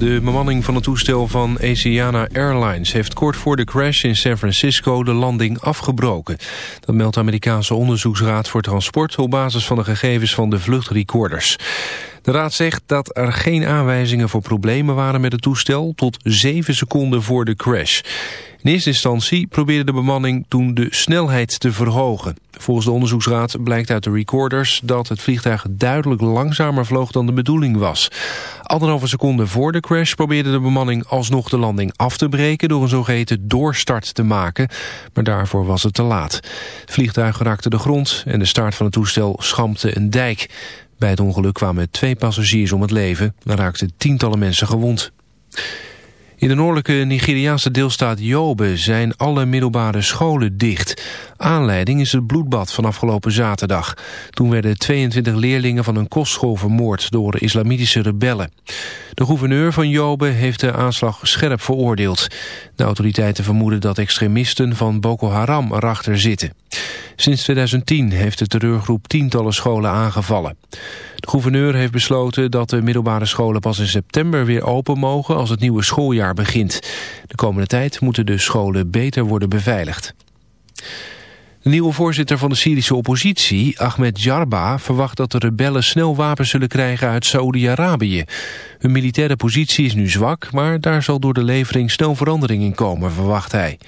De bemanning van het toestel van Asiana Airlines... heeft kort voor de crash in San Francisco de landing afgebroken. Dat meldt de Amerikaanse Onderzoeksraad voor Transport... op basis van de gegevens van de vluchtrecorders. De raad zegt dat er geen aanwijzingen voor problemen waren met het toestel... tot zeven seconden voor de crash. In eerste instantie probeerde de bemanning toen de snelheid te verhogen. Volgens de onderzoeksraad blijkt uit de recorders dat het vliegtuig duidelijk langzamer vloog dan de bedoeling was. Anderhalve seconde voor de crash probeerde de bemanning alsnog de landing af te breken door een zogeheten doorstart te maken, maar daarvoor was het te laat. Het vliegtuig raakte de grond en de start van het toestel schampte een dijk. Bij het ongeluk kwamen twee passagiers om het leven en raakten tientallen mensen gewond. In de noordelijke Nigeriaanse deelstaat Yobe zijn alle middelbare scholen dicht. Aanleiding is het bloedbad van afgelopen zaterdag. Toen werden 22 leerlingen van een kostschool vermoord door islamitische rebellen. De gouverneur van Yobe heeft de aanslag scherp veroordeeld. De autoriteiten vermoeden dat extremisten van Boko Haram erachter zitten. Sinds 2010 heeft de terreurgroep tientallen scholen aangevallen. De gouverneur heeft besloten dat de middelbare scholen pas in september weer open mogen als het nieuwe schooljaar begint. De komende tijd moeten de scholen beter worden beveiligd. De nieuwe voorzitter van de Syrische oppositie, Ahmed Jarba, verwacht dat de rebellen snel wapens zullen krijgen uit Saoedi-Arabië. Hun militaire positie is nu zwak, maar daar zal door de levering snel verandering in komen, verwacht hij.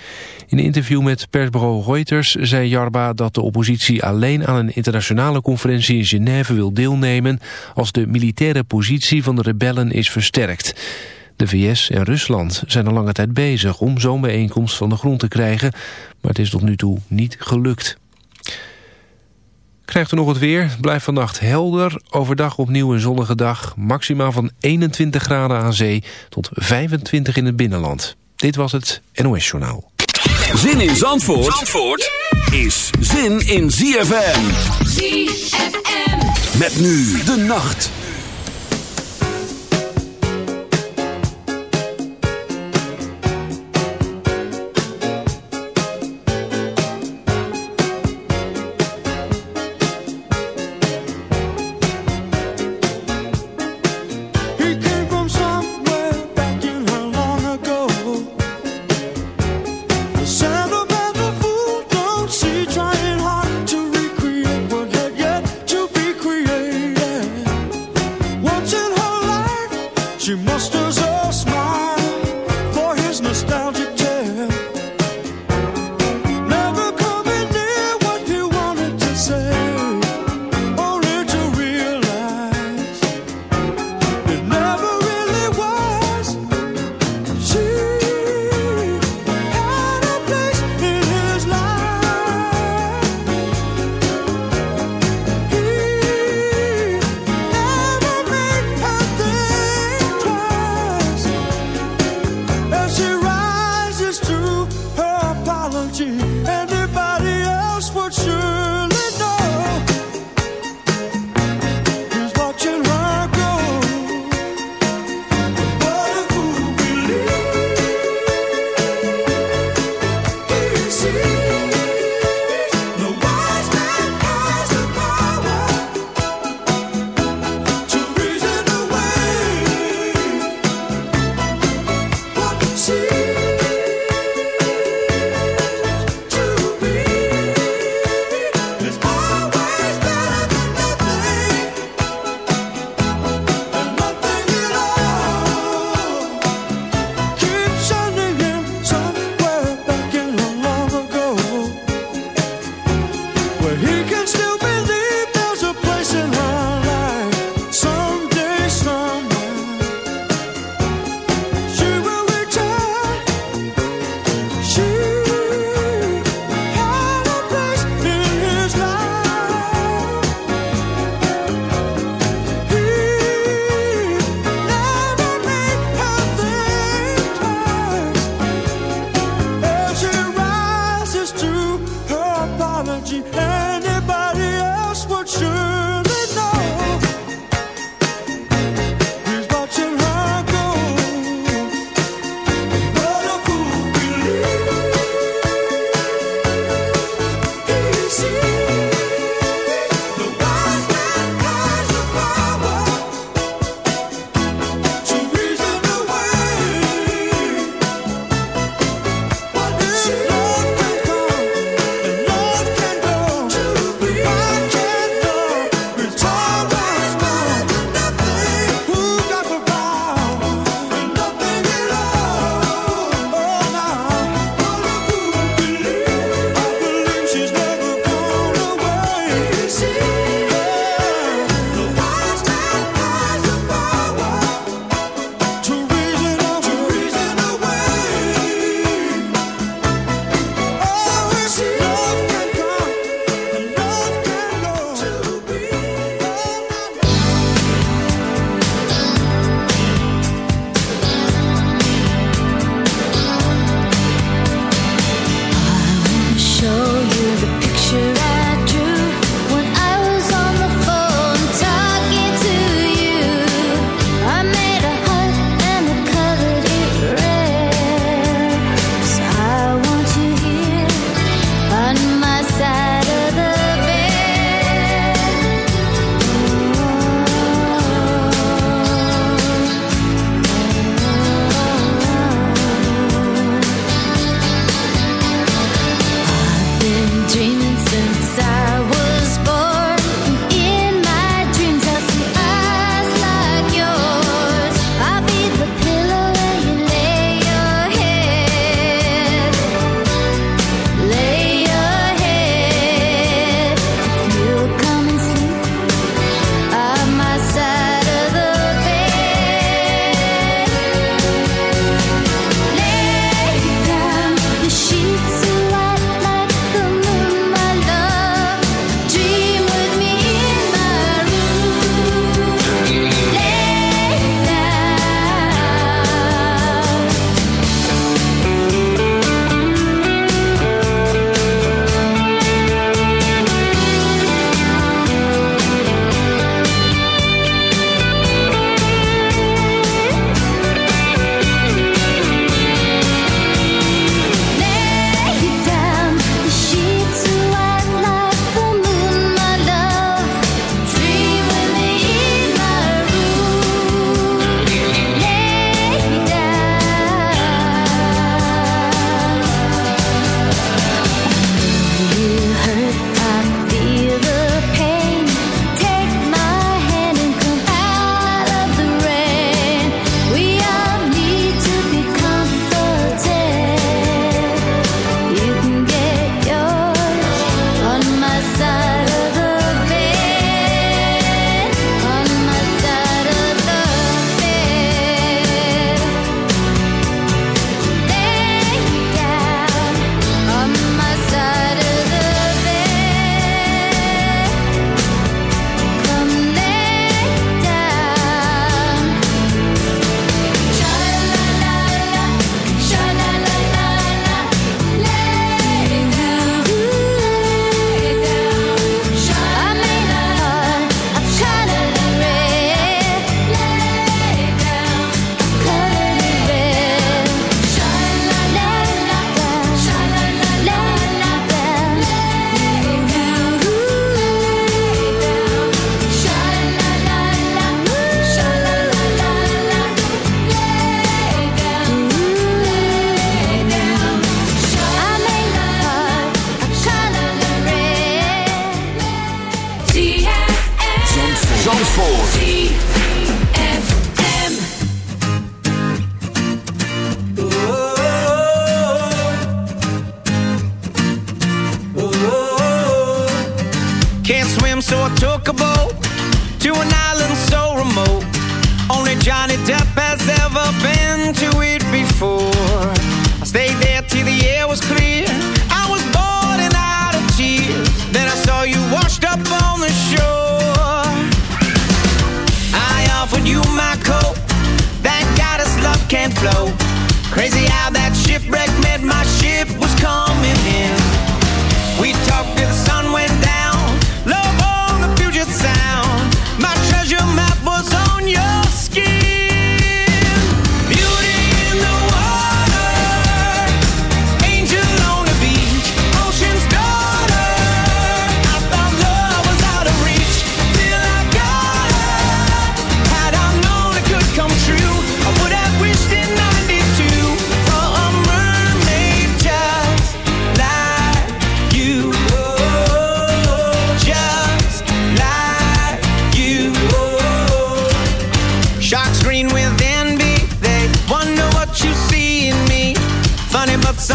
In een interview met persbureau Reuters zei Jarba dat de oppositie alleen aan een internationale conferentie in Genève wil deelnemen als de militaire positie van de rebellen is versterkt. De VS en Rusland zijn al lange tijd bezig om zo'n bijeenkomst van de grond te krijgen, maar het is tot nu toe niet gelukt. Krijgt u nog het weer? Het blijft vannacht helder. Overdag opnieuw een zonnige dag. Maxima van 21 graden aan zee tot 25 in het binnenland. Dit was het NOS Journaal. Zin in Zandvoort, Zandvoort is zin in ZFM. ZFM. Met nu de nacht.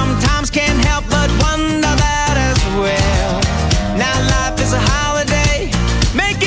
sometimes can't help but wonder that as well. Now life is a holiday, make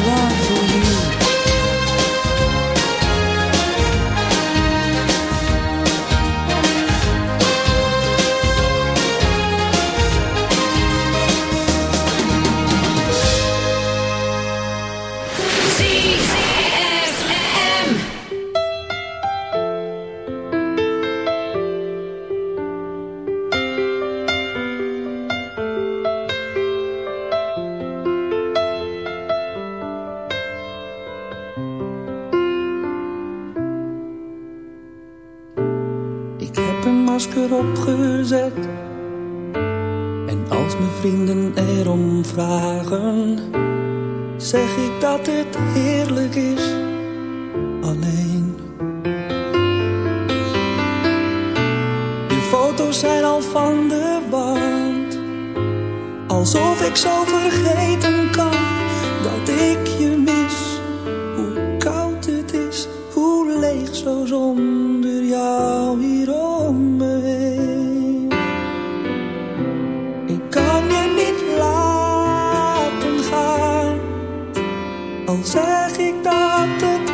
ik dat het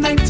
night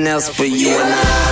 else for you and I.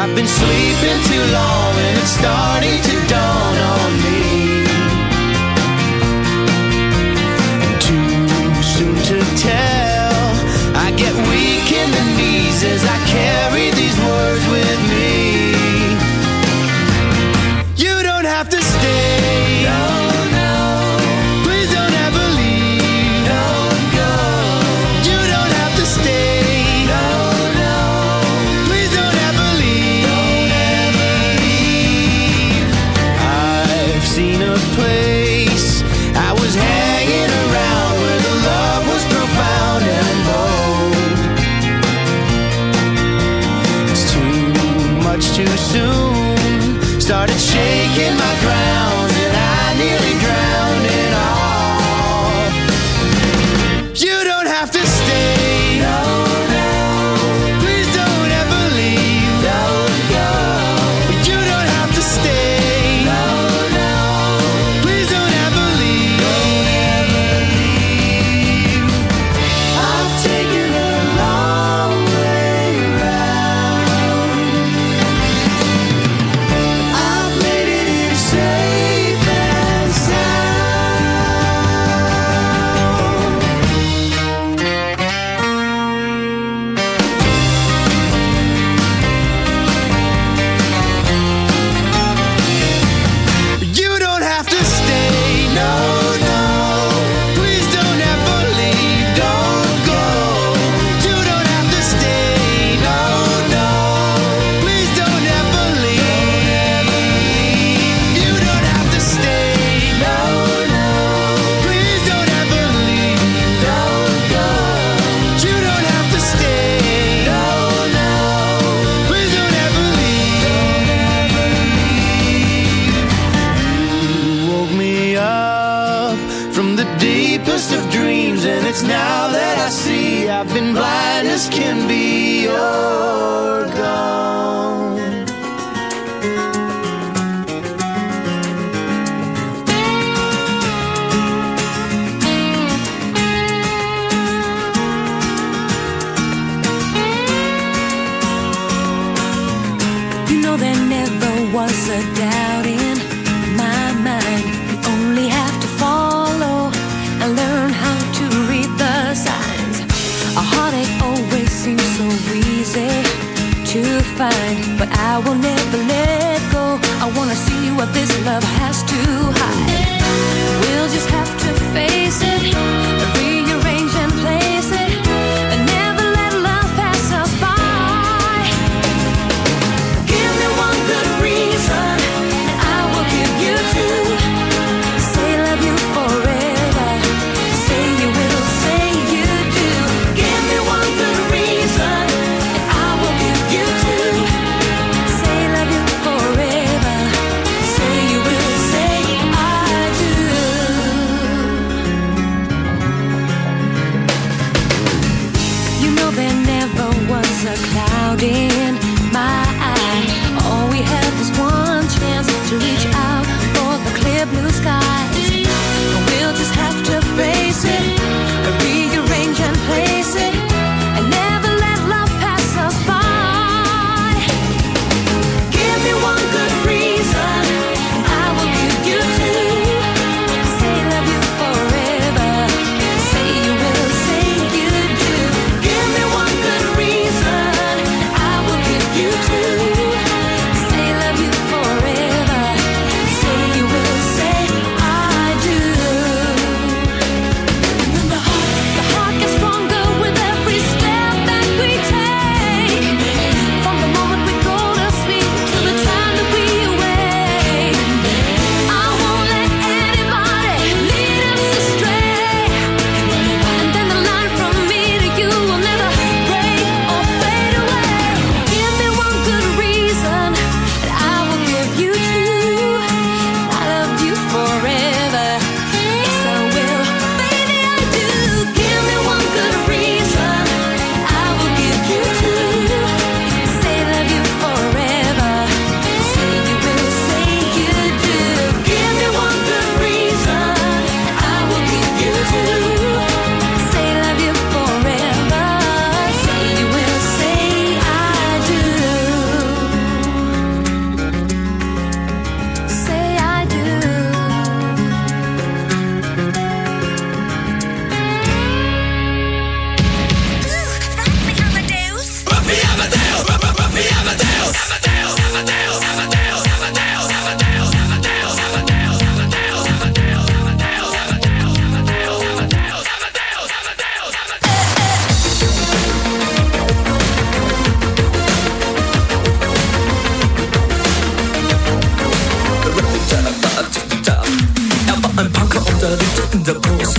I've been sleeping too long and it's starting to dawn on me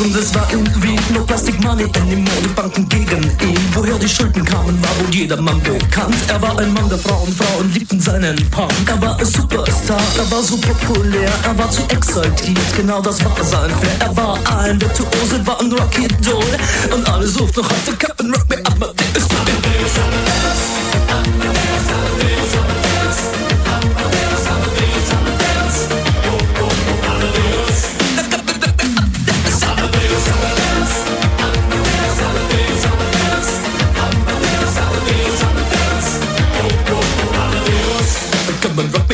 und es war irgendwie no Plastic Money anymore. Die Banken gegen ihn. Woher die Schulden kamen, war wohl jedermann bekannt. Er war ein Mann der Frauen, Frauen liebten seinen Punk. Er war ein Superstar, er war so populär, er war zu exaltiert. Genau das war sein Flair. Er war ein Virtuose, war ein Rocky Doll. Und alle suchten noch heute Captain Rock me Amadeus. but rock